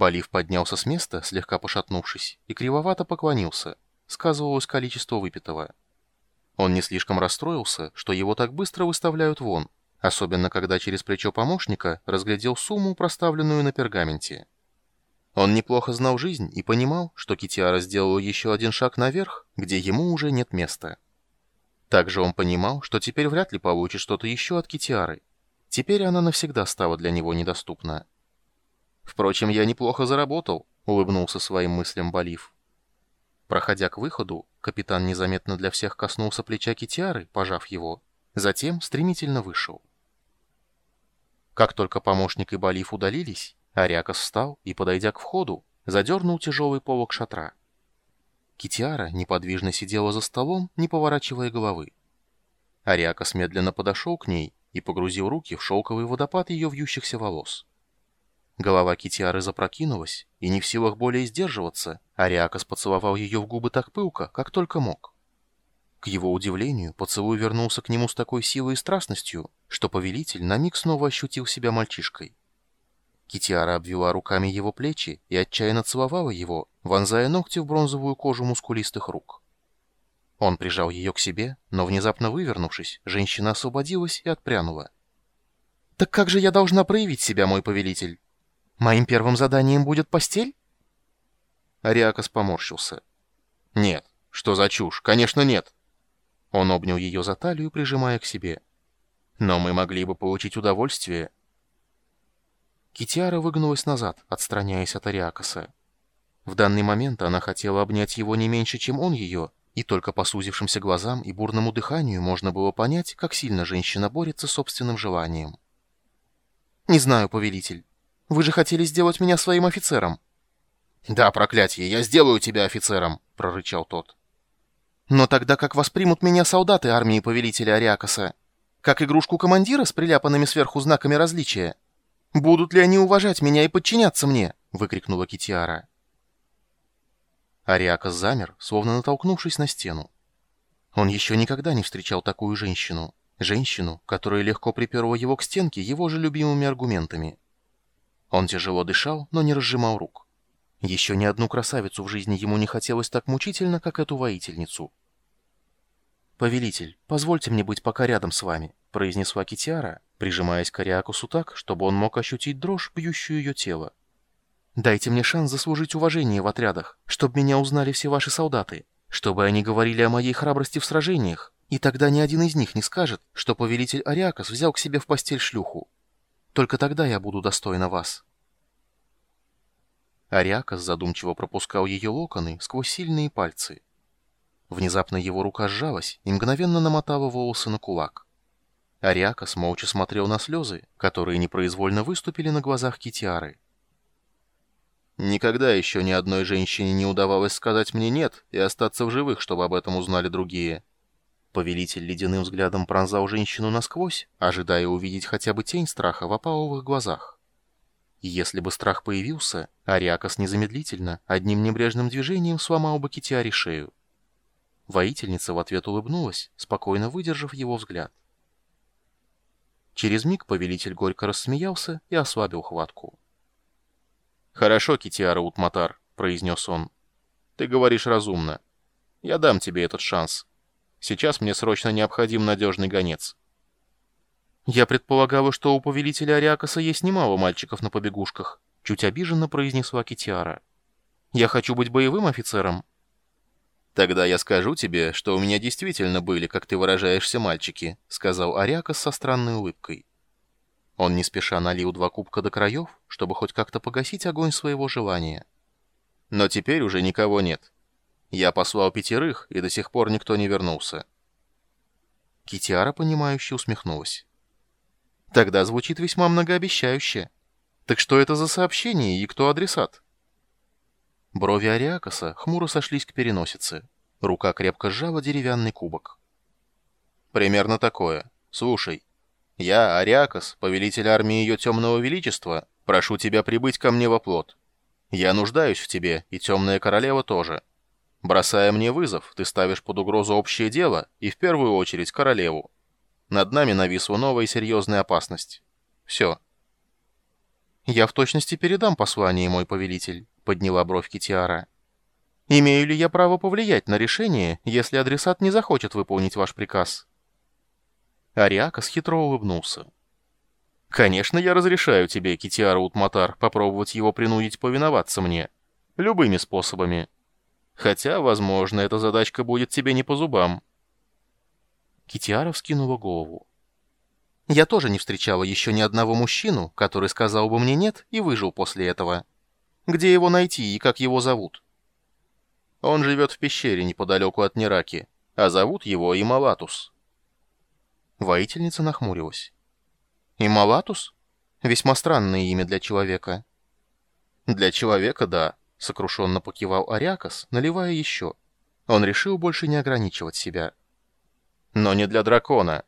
Балив поднялся с места, слегка пошатнувшись, и кривовато поклонился. Сказывалось количество выпитого. Он не слишком расстроился, что его так быстро выставляют вон, особенно когда через плечо помощника разглядел сумму, проставленную на пергаменте. Он неплохо знал жизнь и понимал, что Китиара сделала еще один шаг наверх, где ему уже нет места. Также он понимал, что теперь вряд ли получит что-то еще от Китиары. Теперь она навсегда стала для него недоступна. «Впрочем, я неплохо заработал», — улыбнулся своим мыслям Болив. Проходя к выходу, капитан незаметно для всех коснулся плеча Китиары, пожав его, затем стремительно вышел. Как только помощник и Болив удалились, Ариакос встал и, подойдя к входу, задернул тяжелый полог шатра. Китиара неподвижно сидела за столом, не поворачивая головы. Ариакос медленно подошел к ней и погрузил руки в шелковый водопад ее вьющихся волос. Голова Китиары запрокинулась, и не в силах более сдерживаться, Ариакос поцеловал ее в губы так пылко, как только мог. К его удивлению, поцелуй вернулся к нему с такой силой и страстностью, что повелитель на миг снова ощутил себя мальчишкой. Китиара обвела руками его плечи и отчаянно целовала его, вонзая ногти в бронзовую кожу мускулистых рук. Он прижал ее к себе, но, внезапно вывернувшись, женщина освободилась и отпрянула. «Так как же я должна проявить себя, мой повелитель? Моим первым заданием будет постель?» Ариакос поморщился. «Нет. Что за чушь? Конечно, нет!» Он обнял ее за талию, прижимая к себе. «Но мы могли бы получить удовольствие, Китиара выгнулась назад, отстраняясь от Ариакаса. В данный момент она хотела обнять его не меньше, чем он ее, и только по сузившимся глазам и бурному дыханию можно было понять, как сильно женщина борется с собственным желанием. «Не знаю, повелитель. Вы же хотели сделать меня своим офицером». «Да, проклятие, я сделаю тебя офицером», — прорычал тот. «Но тогда как воспримут меня солдаты армии повелителя Ариакаса? Как игрушку командира с приляпанными сверху знаками различия?» «Будут ли они уважать меня и подчиняться мне?» — выкрикнула Китиара. Ариакас замер, словно натолкнувшись на стену. Он еще никогда не встречал такую женщину. Женщину, которая легко приперла его к стенке его же любимыми аргументами. Он тяжело дышал, но не разжимал рук. Еще ни одну красавицу в жизни ему не хотелось так мучительно, как эту воительницу. «Повелитель, позвольте мне быть пока рядом с вами», — произнесла Китиара, прижимаясь к Ариакусу так, чтобы он мог ощутить дрожь, бьющую ее тело. «Дайте мне шанс заслужить уважение в отрядах, чтобы меня узнали все ваши солдаты, чтобы они говорили о моей храбрости в сражениях, и тогда ни один из них не скажет, что повелитель Ариакос взял к себе в постель шлюху. Только тогда я буду достойна вас». Ариакос задумчиво пропускал ее локоны сквозь сильные пальцы. Внезапно его рука сжалась и мгновенно намотала волосы на кулак. Ариакос молча смотрел на слезы, которые непроизвольно выступили на глазах Китиары. «Никогда еще ни одной женщине не удавалось сказать мне «нет» и остаться в живых, чтобы об этом узнали другие». Повелитель ледяным взглядом пронзал женщину насквозь, ожидая увидеть хотя бы тень страха в опаловых глазах. Если бы страх появился, Ариакос незамедлительно, одним небрежным движением сломал бы Китиаре шею. Воительница в ответ улыбнулась, спокойно выдержав его взгляд. Через миг повелитель горько рассмеялся и ослабил хватку. «Хорошо, Китиара Утматар», — произнес он. «Ты говоришь разумно. Я дам тебе этот шанс. Сейчас мне срочно необходим надежный гонец». «Я предполагала, что у повелителя Ариакаса есть немало мальчиков на побегушках», — чуть обиженно произнесла Китиара. «Я хочу быть боевым офицером». «Тогда я скажу тебе, что у меня действительно были, как ты выражаешься, мальчики», — сказал Ариакас со странной улыбкой. Он не спеша налил два кубка до краев, чтобы хоть как-то погасить огонь своего желания. «Но теперь уже никого нет. Я послал пятерых, и до сих пор никто не вернулся». Китиара, понимающе усмехнулась. «Тогда звучит весьма многообещающе. Так что это за сообщение и кто адресат?» Брови Ариакоса хмуро сошлись к переносице. Рука крепко сжала деревянный кубок. «Примерно такое. Слушай. Я, Ариакос, повелитель армии ее темного величества, прошу тебя прибыть ко мне во плот. Я нуждаюсь в тебе, и темная королева тоже. Бросая мне вызов, ты ставишь под угрозу общее дело, и в первую очередь королеву. Над нами нависла новая серьезная опасность. Все». «Я в точности передам послание, мой повелитель», — подняла бровь Китиара. «Имею ли я право повлиять на решение, если адресат не захочет выполнить ваш приказ?» Ариакас хитро улыбнулся. «Конечно, я разрешаю тебе, Китиара Утматар, попробовать его принудить повиноваться мне. Любыми способами. Хотя, возможно, эта задачка будет тебе не по зубам». Китиара вскинула голову. Я тоже не встречала еще ни одного мужчину, который сказал бы мне «нет» и выжил после этого. Где его найти и как его зовут? Он живет в пещере неподалеку от Нераки, а зовут его Ималатус. Воительница нахмурилась. Ималатус? Весьма странное имя для человека. Для человека, да, сокрушенно покивал Ариакас, наливая еще. Он решил больше не ограничивать себя. Но не для дракона.